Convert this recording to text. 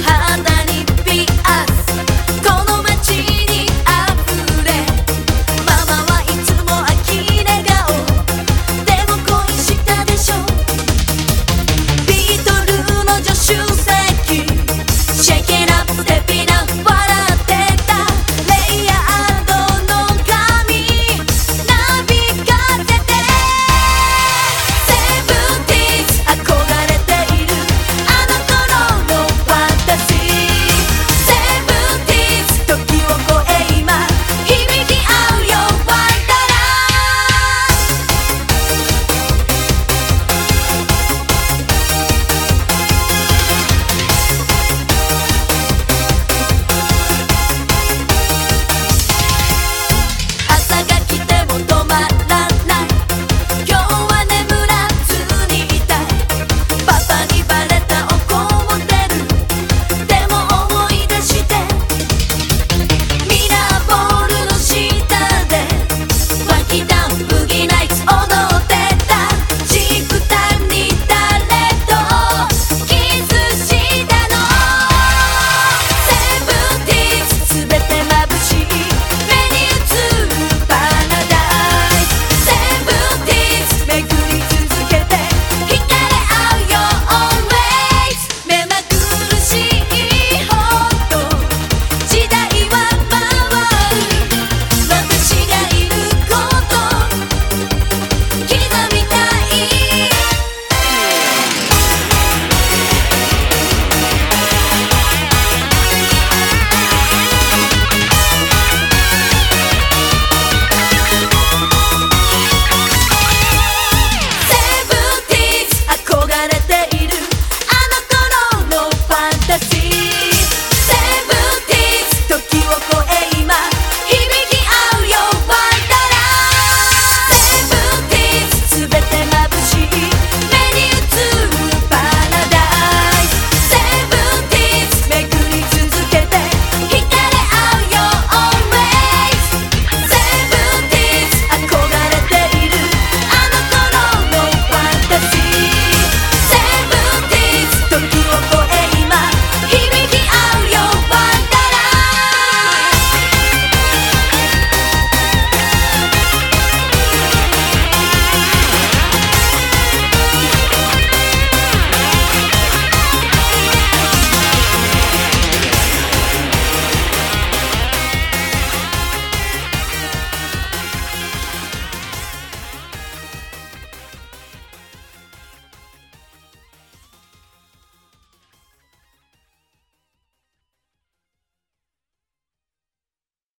how